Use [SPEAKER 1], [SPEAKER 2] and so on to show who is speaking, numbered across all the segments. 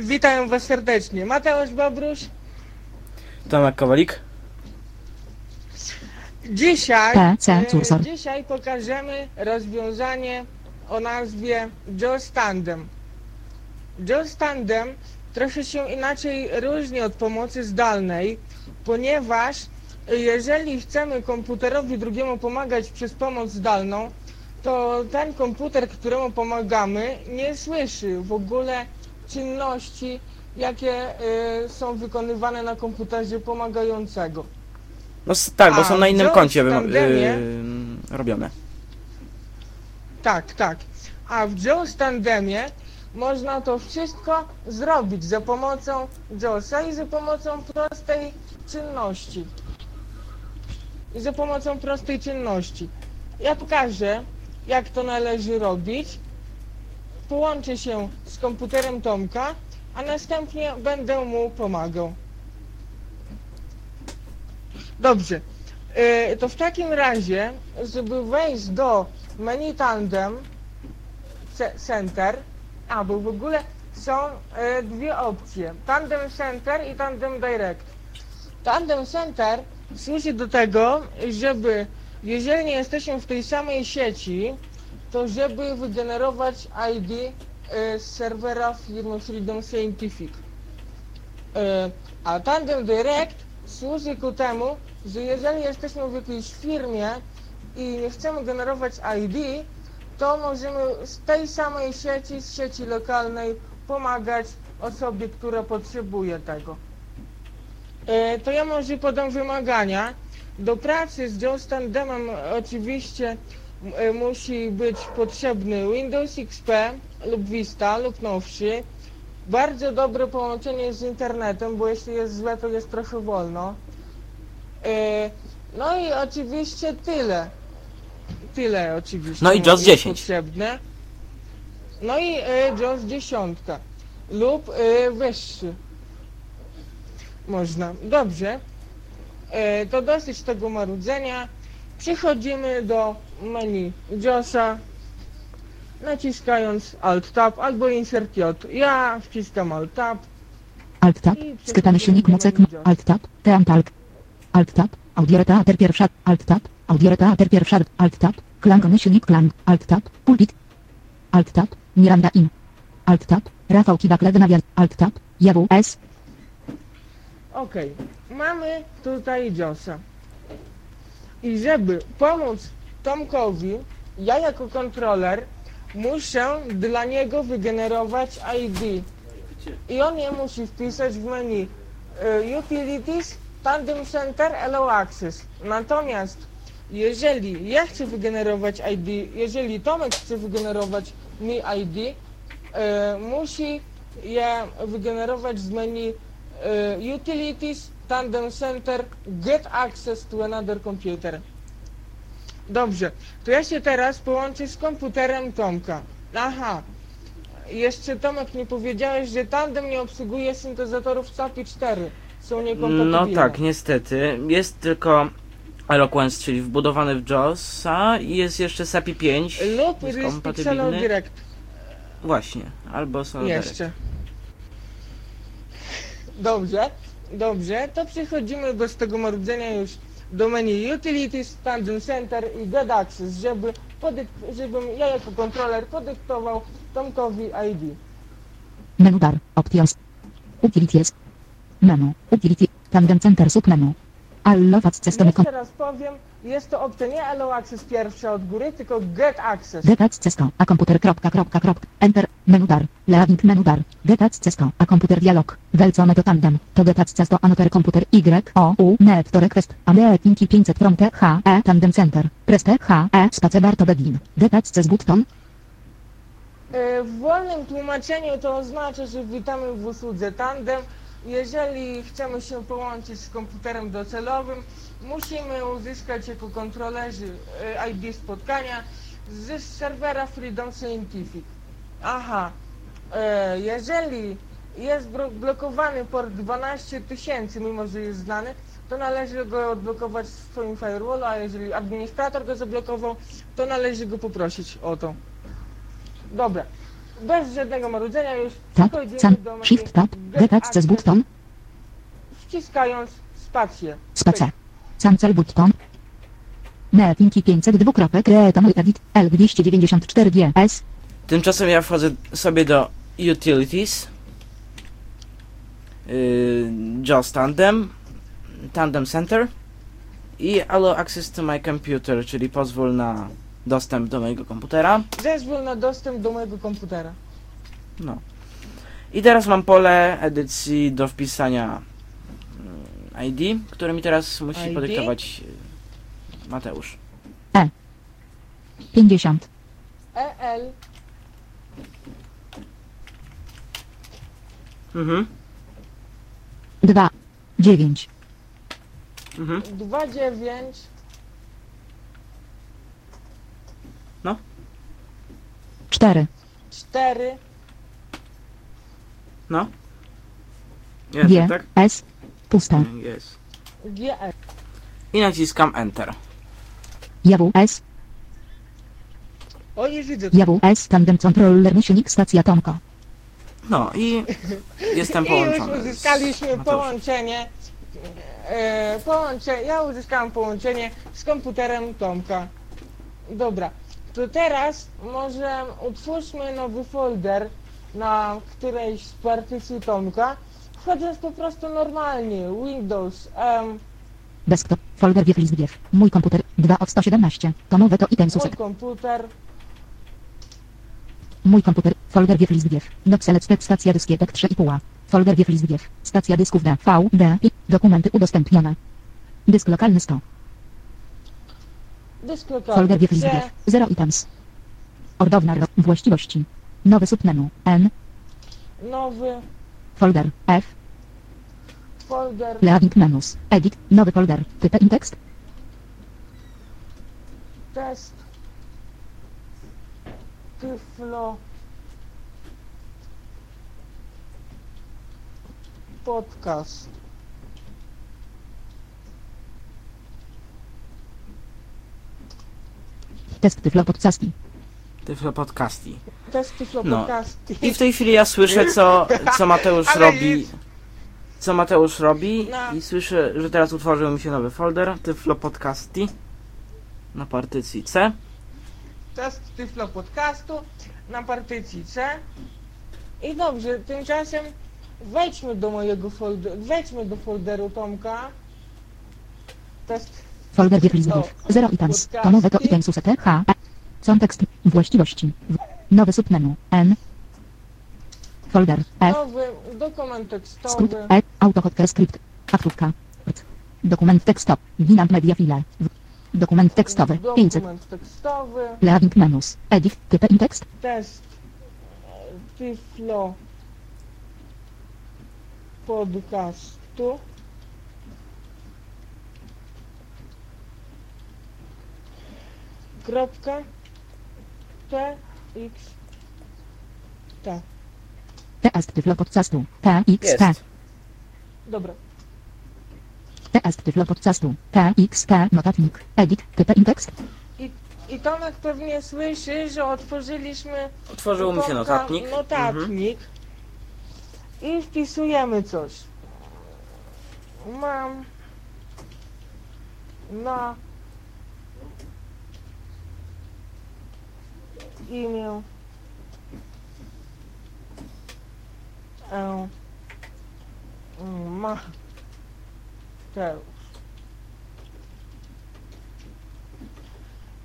[SPEAKER 1] Witam Was serdecznie. Mateusz Babrusz.
[SPEAKER 2] Tomek Kowalik.
[SPEAKER 1] Dzisiaj,
[SPEAKER 3] PC
[SPEAKER 1] e, dzisiaj pokażemy rozwiązanie o nazwie JAWS Tandem. JAWS Tandem trochę się inaczej różni od pomocy zdalnej, ponieważ jeżeli chcemy komputerowi drugiemu pomagać przez pomoc zdalną, to ten komputer, któremu pomagamy, nie słyszy w ogóle czynności, jakie e, są wykonywane na komputerze pomagającego.
[SPEAKER 2] No tak, bo
[SPEAKER 1] A,
[SPEAKER 2] są na innym koncie
[SPEAKER 1] tandemie?
[SPEAKER 2] yy, robione.
[SPEAKER 1] Tak, tak. A w JAWS Tandemie można to wszystko zrobić za pomocą JAWSa i za pomocą prostej czynności. I za pomocą prostej czynności. Ja pokażę, jak to należy robić. Połączę się z komputerem Tomka, a następnie będę mu pomagał. Dobrze. E, To w takim razie, żeby wejść do menu Tandem Ce- Center, a bo w ogóle są e, dwie opcje, Tandem Center i Tandem Direct. Tandem Center służy do tego, żeby jeżeli nie jesteśmy w tej samej sieci, to żeby wygenerować ID e, z serwera firmy Freedom Scientific. E, A Tandem Direct służy ku temu, że jeżeli jesteśmy w jakiejś firmie i nie chcemy generować ID, to możemy z tej samej sieci, z sieci lokalnej pomagać osobie, która potrzebuje tego. E, To ja może podam wymagania. Do pracy z JAWS Tandemem oczywiście musi być potrzebny Windows XP lub Vista lub nowszy. Bardzo dobre połączenie z internetem, bo jeśli jest złe, to jest trochę wolno. E, No i oczywiście tyle. Tyle oczywiście.
[SPEAKER 2] No i
[SPEAKER 1] jest
[SPEAKER 2] 10.
[SPEAKER 1] Potrzebne. No i e, JAWS 10 lub e, wyższy. Można. Dobrze. E, to dosyć tego marudzenia. Przechodzimy do menu JAWSa naciskając Alt Tab albo Insert J. Ja wciskam Alt Tab.
[SPEAKER 3] Alt tab, skrytany silnik mocek, alt tab, teamtalk. Alt tab, audioreteater pierwsza, alt tab, audioreteater pierwsza, alt tab, klangony silnik klang, alt tab, pulpit. Alt tab, Miranda in. Alt tab, Rafał Kiwak nawias, alt tab, JWS,
[SPEAKER 1] Okej, mamy tutaj JAWSa. I żeby pomóc Tomkowi, ja jako kontroler muszę dla niego wygenerować ID. I on je musi wpisać w menu e, Utilities, Tandem Center, Allow Access. Natomiast jeżeli ja chcę wygenerować ID, jeżeli Tomek chce wygenerować mi ID, e, musi je wygenerować z menu e, Utilities, Tandem Center, Get Access to another computer. Dobrze, to ja się teraz połączę z komputerem Tomka. Aha, jeszcze Tomek nie powiedziałeś, że Tandem nie obsługuje syntezatorów SAPI 4. Są niekompatybilne.
[SPEAKER 2] No tak, niestety. Jest tylko Eloquence, czyli wbudowany w JAWSa i jest jeszcze SAPI 5.
[SPEAKER 1] Lub
[SPEAKER 2] jest.
[SPEAKER 1] Pixelo Direct
[SPEAKER 2] Właśnie, albo Solid
[SPEAKER 1] jeszcze. Dobrze, dobrze, to przechodzimy bez tego marudzenia już do menu Utilities, Tandem Center i Get Access, żeby żebym ja jako kontroler podyktował Tomkowi ID.
[SPEAKER 3] menu bar, options. Utilities. Menu, utility, tandem center submenu. Allow access to
[SPEAKER 1] Jeszcze raz powiem, jest to opcja nie Allow Access pierwsza od góry, tylko Get Access.
[SPEAKER 3] Get access to, a komputer kropka kropka kropka, enter, menu bar, leaving menu bar, get access to, a komputer dialog, welcome to tandem, to get access to another computer y, o, u, net to request, a me pinki 500 from t, h, e, tandem center, press t, h, e, spacebar to begin, get access button,
[SPEAKER 1] E, W wolnym tłumaczeniu to oznacza, że witamy w usłudze Tandem. Jeżeli chcemy się połączyć z komputerem docelowym, musimy uzyskać jako kontrolerzy e, ID spotkania z serwera Freedom Scientific. Aha, e, jeżeli jest blokowany port 12000, mimo że jest znany, to należy go odblokować w swoim firewallu, a jeżeli administrator go zablokował, to należy go poprosić o to. Dobra. bez żadnego marudzenia już
[SPEAKER 3] Tab,
[SPEAKER 1] przechodzimy
[SPEAKER 3] can,
[SPEAKER 1] do
[SPEAKER 3] shift tab,
[SPEAKER 1] get
[SPEAKER 3] access button,
[SPEAKER 1] wciskając spację.
[SPEAKER 3] spacja. Cancel button. Netinki 502 kropek, Reton edit, L294 GS,
[SPEAKER 2] Tymczasem ja wchodzę sobie do Utilities. Yy, JAWS Tandem. Tandem Center. I Allow Access to my computer, czyli pozwól na dostęp do mojego komputera.
[SPEAKER 1] Zezwól na dostęp do mojego komputera.
[SPEAKER 2] No. I teraz mam pole edycji do wpisania ID, które mi teraz musi
[SPEAKER 1] ID?
[SPEAKER 2] podyktować yy, Mateusz.
[SPEAKER 3] 50,
[SPEAKER 1] EL
[SPEAKER 2] Mhm.
[SPEAKER 3] 2, 9,
[SPEAKER 2] Mhm.
[SPEAKER 1] 29
[SPEAKER 3] 4,
[SPEAKER 1] 4
[SPEAKER 2] No. Jest,
[SPEAKER 3] G,
[SPEAKER 2] tak?
[SPEAKER 3] S, puste,
[SPEAKER 2] Jest.
[SPEAKER 1] GS.
[SPEAKER 2] I naciskam Enter.
[SPEAKER 3] JWS,
[SPEAKER 1] O, już widzę.
[SPEAKER 3] JWS, tandem controller, myślnik, stacja Tomka.
[SPEAKER 2] No i jestem
[SPEAKER 1] I już
[SPEAKER 2] połączony.
[SPEAKER 1] uzyskaliśmy
[SPEAKER 2] z
[SPEAKER 1] połączenie. E, połącze, ja uzyskałem połączenie z komputerem Tomka. Dobra, to teraz może utwórzmy nowy folder na którejś z partycji Tomka, wchodząc po prostu normalnie, Windows, em,
[SPEAKER 3] Desktop, folder list wiew, mój komputer, 2 od 117, tomowe to item
[SPEAKER 1] mój
[SPEAKER 3] susek,
[SPEAKER 1] komputer,
[SPEAKER 3] mój komputer, folder wiew list wiew, stacja dyskietek 3,5, folder wiew list wiew, stacja dysków D, V, D, I, dokumenty udostępnione. Dysk lokalny 100,
[SPEAKER 1] dysk
[SPEAKER 3] folder
[SPEAKER 1] lokalny,
[SPEAKER 3] wiew list
[SPEAKER 1] C,
[SPEAKER 3] wiew, 0 items. Ordowna ro, właściwości. Nowy submenu, N,
[SPEAKER 1] nowy
[SPEAKER 3] folder, F,
[SPEAKER 1] folder,
[SPEAKER 3] leaving menus, edit, nowy folder, type in tekst,
[SPEAKER 1] test, tyflo, podcast.
[SPEAKER 3] test tyflo podcasti.
[SPEAKER 2] Tyflo podcasti.
[SPEAKER 1] Test tyflo
[SPEAKER 2] No. I w tej chwili ja słyszę, co, co Mateusz
[SPEAKER 1] Ale
[SPEAKER 2] robi. Co Mateusz robi
[SPEAKER 1] No.
[SPEAKER 2] i słyszę, że teraz utworzył mi się nowy folder Tyflo Podcasti na partycji C.
[SPEAKER 1] Test tyflo podcastu na partycji C. I dobrze, tymczasem wejdźmy do mojego folderu, wejdźmy do folderu Tomka. Test
[SPEAKER 3] Folder wiew list wiew, 0 items, to item susek, H, E. Kontekst, właściwości, nowy submenu, N, folder, F,
[SPEAKER 1] nowy dokument
[SPEAKER 3] skrót,
[SPEAKER 1] tekstowy.
[SPEAKER 3] E, autohotkey skrypt, faktówka, dokument tekstowy, winamp media file, dokument tekstowy, 500,
[SPEAKER 1] Dokument tekstowy.
[SPEAKER 3] leaving menus, edit, type in tekst,
[SPEAKER 1] Test. E, tyflo. Podcastu. Kropka T X T.
[SPEAKER 3] TS tyflo podcastu, TXT.
[SPEAKER 1] Dobra.
[SPEAKER 3] TS tyflo podcastu, TXT, notatnik, edit, type in tekst,
[SPEAKER 1] I Tomek pewnie słyszy, że otworzyliśmy
[SPEAKER 2] Otworzył mi się
[SPEAKER 1] Tomka
[SPEAKER 2] notatnik. Mhm.
[SPEAKER 1] notatnik i wpisujemy coś. Mam na imię. E, Mateusz.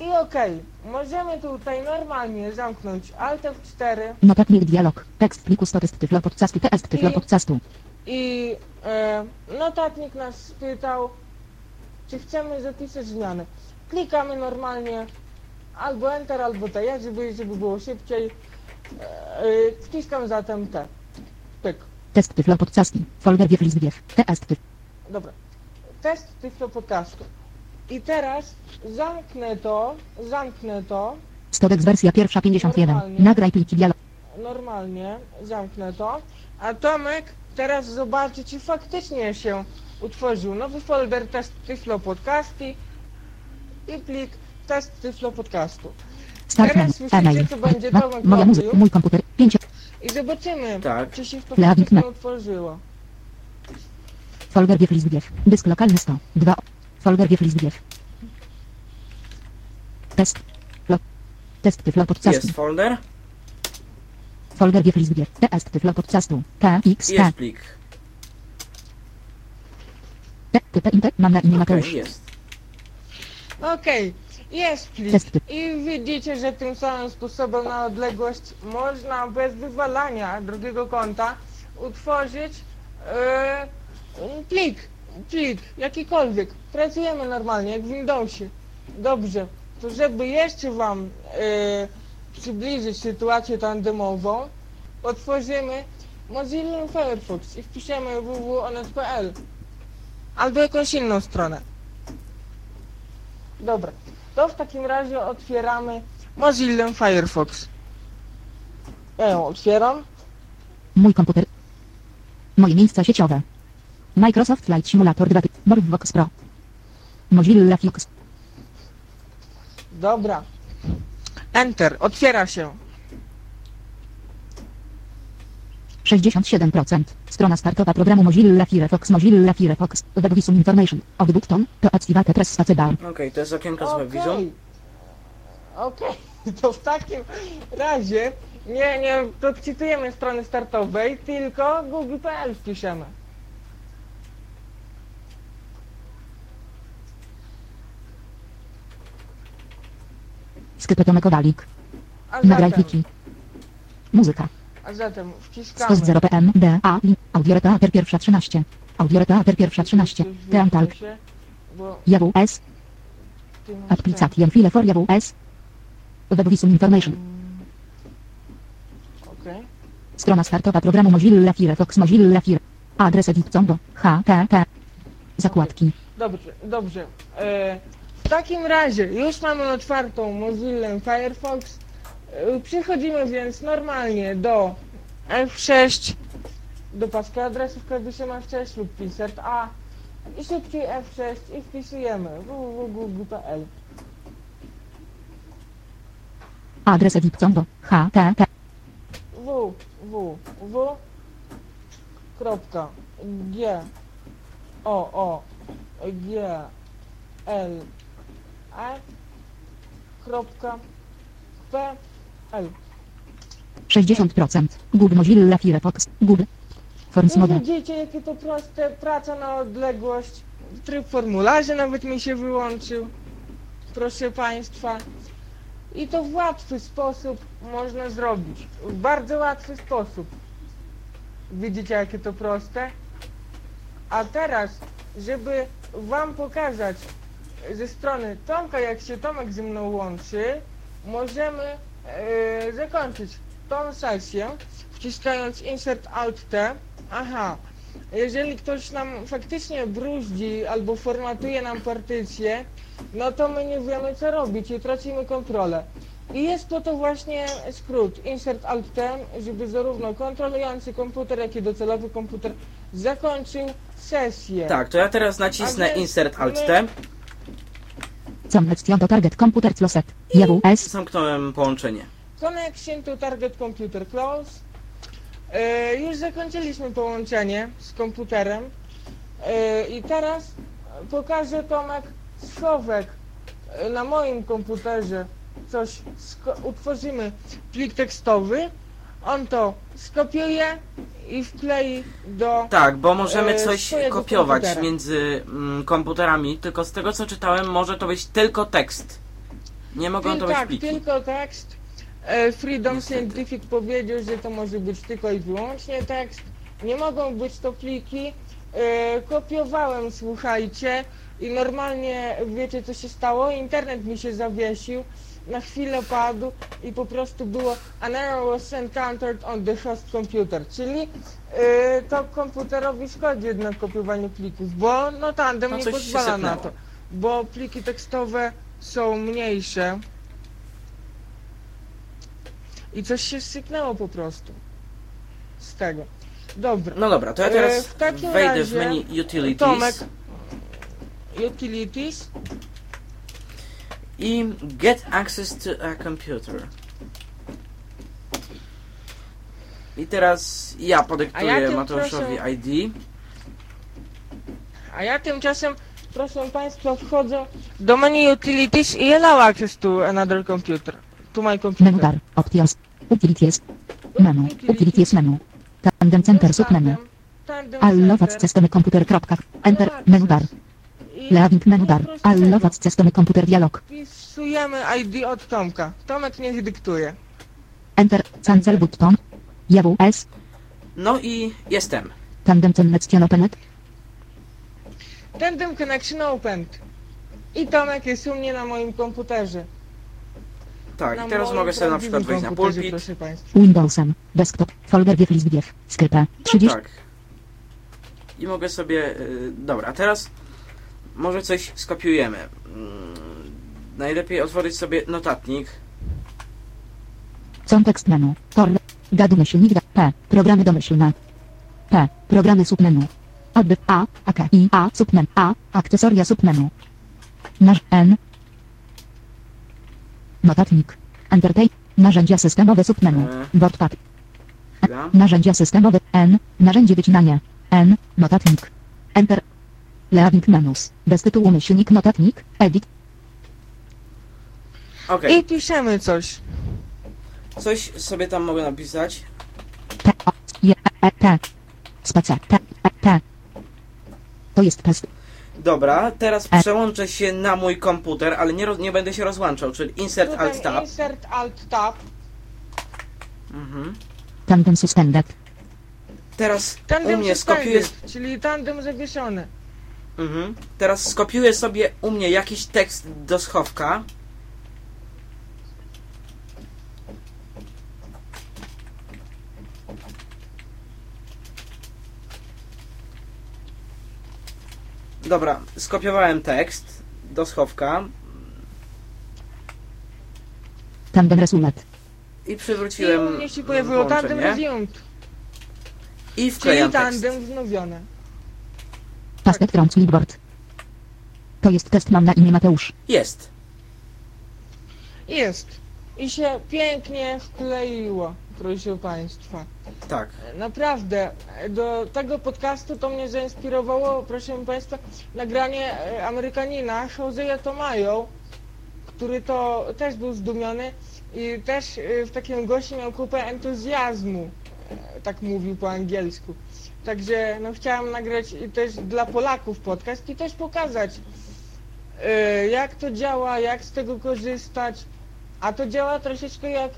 [SPEAKER 1] I okej, możemy tutaj normalnie zamknąć Alt F4
[SPEAKER 3] notatnik dialog, tekst pliku 100 test tyflo podcastu, TS tyflo
[SPEAKER 1] I-
[SPEAKER 3] podcastu,
[SPEAKER 1] i e, notatnik nas spytał, czy chcemy zapisać zmiany. Klikamy normalnie albo Enter, albo T, ja, żeby, żeby było szybciej. E, wciskam zatem T. Pyk.
[SPEAKER 3] test tyflo podcasti, folder wiew list wiew, TS tyf,
[SPEAKER 1] Dobra. Test tyflo podcastu. I teraz zamknę to, zamknę to,
[SPEAKER 3] Stodex wersja pierwsza 51,
[SPEAKER 1] Normalnie.
[SPEAKER 3] nagraj pliki dialog,
[SPEAKER 1] normalnie, zamknę to, a Tomek teraz zobaczy, czy faktycznie się utworzył nowy folder test Tyflo Podcasty i plik test Tyflo Podcastu.
[SPEAKER 3] Start
[SPEAKER 1] Teraz słyszycie, co będzie Tomek
[SPEAKER 3] Moja muzyka. Mój komputer. 5.
[SPEAKER 1] I zobaczymy,
[SPEAKER 2] Tak.
[SPEAKER 1] czy się to
[SPEAKER 3] Leawing
[SPEAKER 1] faktycznie
[SPEAKER 3] me.
[SPEAKER 1] utworzyło.
[SPEAKER 3] Folder wief list wief. Dysk lokalny 100. 2. Folder wief list wief. Test. Lo. Test tyflo podcastu.
[SPEAKER 2] Jest folder,
[SPEAKER 3] Folder wief list wief. Test tyflo podcastu. T, X, T.
[SPEAKER 2] jest plik.
[SPEAKER 3] T, T, T, Mam na imię
[SPEAKER 2] Okej,
[SPEAKER 3] Mateusz.
[SPEAKER 2] jest.
[SPEAKER 1] Okej, jest
[SPEAKER 3] typ.
[SPEAKER 1] I widzicie, że tym samym sposobem na odległość można bez wywalania drugiego konta utworzyć e, plik, plik, jakikolwiek. Pracujemy normalnie, jak w Windowsie. Dobrze, to żeby jeszcze Wam e, przybliżyć sytuację tandemową, otworzymy Mozilla Firefox i wpiszemy www.onet.pl albo jakąś inną stronę. Dobra, to w takim razie otwieramy Mozilla Firefox. Ja ją otwieram.
[SPEAKER 3] Mój komputer. Moje miejsca sieciowe. Microsoft Flight Simulator 2. Box Pro. Mozilla Fix.
[SPEAKER 1] Dobra. Enter, otwiera się.
[SPEAKER 3] 67%. Strona startowa programu Mozilla Firefox. Mozilla Firefox. Web Visum Information. Od button. To activate press space bar.
[SPEAKER 2] Okej, to jest okienko z
[SPEAKER 1] Okej.
[SPEAKER 2] webwizą.
[SPEAKER 1] Okej, to w takim razie nie, nie podczytujemy strony startowej, tylko google.pl wpiszemy.
[SPEAKER 3] Skryptomy Kowalik.
[SPEAKER 1] A
[SPEAKER 3] Nagraj
[SPEAKER 1] zatem,
[SPEAKER 3] pliki. Muzyka.
[SPEAKER 1] A zatem wciskamy.
[SPEAKER 3] 100 PM D A I. Audioreteater pierwsza 13. Audioreteater pierwsza 13.
[SPEAKER 1] Coś
[SPEAKER 3] Teantalk. JWS. Application file for JWS. Web Visum Information.
[SPEAKER 1] Okej.
[SPEAKER 3] Strona startowa programu Mozilla Firefox. Mozilla Fire. Adres edit combo. HTTP. Zakładki.
[SPEAKER 1] Dobrze, dobrze. E, w takim razie już mamy otwartą Mozilla Firefox. E, przechodzimy więc normalnie do F6, do paska adresów klawiszem F6 lub insert A i szybciej F6 i wpisujemy www.google.pl.
[SPEAKER 3] Adres edit combo. HTTP.
[SPEAKER 1] w w kropka g o o g l e kropka p l
[SPEAKER 3] 60%. Google Mozilla Firefox. Google. Forms mode.
[SPEAKER 1] widzicie jakie to proste, praca na odległość. Tryb formularza nawet mi się wyłączył. Proszę Państwa. I to w łatwy sposób można zrobić. W bardzo łatwy sposób. Widzicie jakie to proste? A teraz, żeby Wam pokazać ze strony Tomka, jak się Tomek ze mną łączy, możemy e, zakończyć tą sesję wciskając Insert Alt T. Aha, jeżeli ktoś nam faktycznie bruździ albo formatuje nam partycję, no to my nie wiemy co robić i tracimy kontrolę. I jest po to właśnie skrót Insert Alt T, żeby zarówno kontrolujący komputer, jak i docelowy komputer zakończył sesję.
[SPEAKER 2] Tak, to ja teraz nacisnę Insert Alt
[SPEAKER 1] my-
[SPEAKER 2] T.
[SPEAKER 3] Connection do target computer closet. JWS.
[SPEAKER 2] Zamknąłem połączenie.
[SPEAKER 1] Connection to Target Computer Close. E, już zakończyliśmy połączenie z komputerem e, i teraz pokażę Tomek schowek e, na moim komputerze. Coś utworzymy plik tekstowy, on to skopiuje i wklei do
[SPEAKER 2] Tak, bo możemy
[SPEAKER 1] E,
[SPEAKER 2] coś kopiować
[SPEAKER 1] komputera.
[SPEAKER 2] między mm, komputerami, tylko z tego co czytałem, może to być tylko tekst. Nie mogą
[SPEAKER 1] Tyl-
[SPEAKER 2] to być
[SPEAKER 1] tak,
[SPEAKER 2] pliki.
[SPEAKER 1] tylko tekst. E, Freedom
[SPEAKER 2] Niestety.
[SPEAKER 1] Scientific powiedział, że to może być tylko i wyłącznie tekst. Nie mogą być to pliki. E, kopiowałem, słuchajcie, i normalnie wiecie co się stało? Internet mi się zawiesił, na chwilę padł i po prostu było an error was encountered on the host computer, czyli e, to komputerowi szkodzi jednak kopiowanie plików, bo no tandem
[SPEAKER 2] No
[SPEAKER 1] nie
[SPEAKER 2] coś się
[SPEAKER 1] pozwala na
[SPEAKER 2] sypnęło.
[SPEAKER 1] to, bo pliki tekstowe są mniejsze i coś się syknęło po prostu z tego. Dobra.
[SPEAKER 2] No dobra, to ja
[SPEAKER 1] E,
[SPEAKER 2] teraz
[SPEAKER 1] w takim
[SPEAKER 2] wejdę w
[SPEAKER 1] razie,
[SPEAKER 2] menu Utilities.
[SPEAKER 1] Tomek, Utilities.
[SPEAKER 2] I get access to a computer. I teraz ja podyktuję
[SPEAKER 1] A ja
[SPEAKER 2] Mateuszowi ID.
[SPEAKER 1] A ja tymczasem, proszę Państwa, wchodzę do menu Utilities i allow access to another computer. To my computer.
[SPEAKER 3] Menu bar. Options. Utilities. Menu. Utilities menu. Tandem center submenu.
[SPEAKER 1] Tandem
[SPEAKER 3] Allować
[SPEAKER 1] Center.
[SPEAKER 3] systemy komputer. kropka. Enter. Menu bar. Leaving menu bar. systemy komputer dialog.
[SPEAKER 1] Wpisujemy ID od Tomka. Tomek niech dyktuje.
[SPEAKER 3] Enter. Cancel button. JWS.
[SPEAKER 2] No i jestem.
[SPEAKER 3] Tandem connection opened.
[SPEAKER 1] Tandem Connection Opened. I Tomek jest u mnie na moim komputerze.
[SPEAKER 2] Tak, i teraz mogę sobie na przykład wejść na pulpit.
[SPEAKER 3] Windowsem. Desktop. Folder wiew list. Skrypa. 30.
[SPEAKER 2] Tak. I mogę sobie. y, dobra, teraz może coś skopiujemy. Mm, najlepiej otworzyć sobie notatnik.
[SPEAKER 3] Kontekst menu. Tor. Gadu myślnik. da- P. Programy domyślne. P. Programy submenu. Aby A. AK. I. A. Submen. A. Akcesoria submenu. Nasz N. Notatnik. Entertain. Narzędzia systemowe submenu.
[SPEAKER 2] E.
[SPEAKER 3] Botpad.
[SPEAKER 2] Chwila.
[SPEAKER 3] Narzędzia systemowe. N. Narzędzie wycinania. N. Notatnik. Enter. Leaving menus. Bez tytułu myślnik notatnik. Edit.
[SPEAKER 2] Okej,
[SPEAKER 1] I piszemy coś.
[SPEAKER 2] coś sobie tam mogę napisać.
[SPEAKER 3] T. O. Je. E. T. Spacja. T. E. T. To jest test.
[SPEAKER 2] Dobra, teraz
[SPEAKER 3] E.
[SPEAKER 2] przełączę się na mój komputer, ale nie, roz- nie będę się rozłączał, czyli insert
[SPEAKER 1] Tutaj
[SPEAKER 2] alt tab.
[SPEAKER 1] Insert Alt Tab.
[SPEAKER 2] Mhm.
[SPEAKER 3] Tandem suspended.
[SPEAKER 2] Teraz u
[SPEAKER 1] Tandem
[SPEAKER 2] mnie skopiuję.
[SPEAKER 1] suspended, czyli tandem zawieszony.
[SPEAKER 2] Mhm. Teraz skopiuję sobie u mnie jakiś tekst do schowka. Dobra, skopiowałem tekst do schowka
[SPEAKER 3] Tandem resumet.
[SPEAKER 2] i
[SPEAKER 1] I
[SPEAKER 2] przywróciłem
[SPEAKER 1] u mnie się pojawiło tandem resumed,
[SPEAKER 2] i
[SPEAKER 1] czyli
[SPEAKER 2] wklejam tekst.
[SPEAKER 1] tandem wznowione.
[SPEAKER 3] Pastek from clipboard. To jest test mam na imię Mateusz.
[SPEAKER 2] Jest.
[SPEAKER 1] Jest. I się pięknie wkleiło, proszę Państwa.
[SPEAKER 2] Tak.
[SPEAKER 1] Naprawdę, do tego podcastu to mnie zainspirowało, proszę Państwa, nagranie e, Amerykanina Jose'a Tomayo, który to też był zdumiony i też e, w takim głosie miał kupę entuzjazmu, tak mówił po angielsku. Także no, chciałem nagrać i też dla Polaków podcast i też pokazać, e, jak to działa, jak z tego korzystać, a to działa troszeczkę jak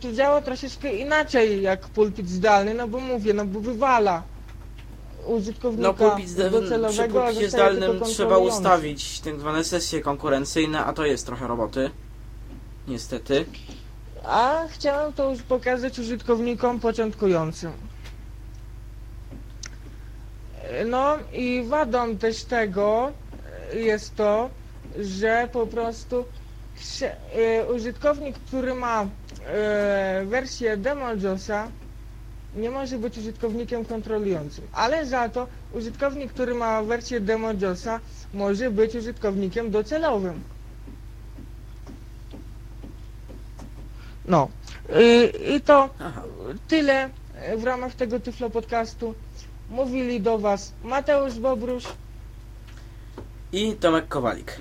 [SPEAKER 1] to działa troszeczkę inaczej jak pulpit zdalny, no bo mówię, no bo wywala użytkownika
[SPEAKER 2] No pulpit przy
[SPEAKER 1] docelowego,
[SPEAKER 2] pulpicie zdalnym trzeba ustawić tak zwane sesje konkurencyjne, a to jest trochę roboty. Niestety.
[SPEAKER 1] A chciałem to już pokazać użytkownikom początkującym. No i wadą też tego jest to, że po prostu e, użytkownik, który ma e, wersję demo JOSa nie może być użytkownikiem kontrolującym, ale za to użytkownik, który ma wersję demo JOSa może być użytkownikiem docelowym. No i, i to
[SPEAKER 2] Aha.
[SPEAKER 1] tyle w ramach tego Tyflo Podcastu. Mówili do Was Mateusz Bobrusz.
[SPEAKER 2] I Tomek Kowalik.